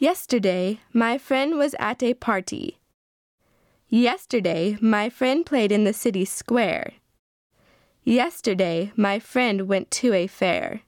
Yesterday, my friend was at a party. Yesterday, my friend played in the city square. Yesterday, my friend went to a fair.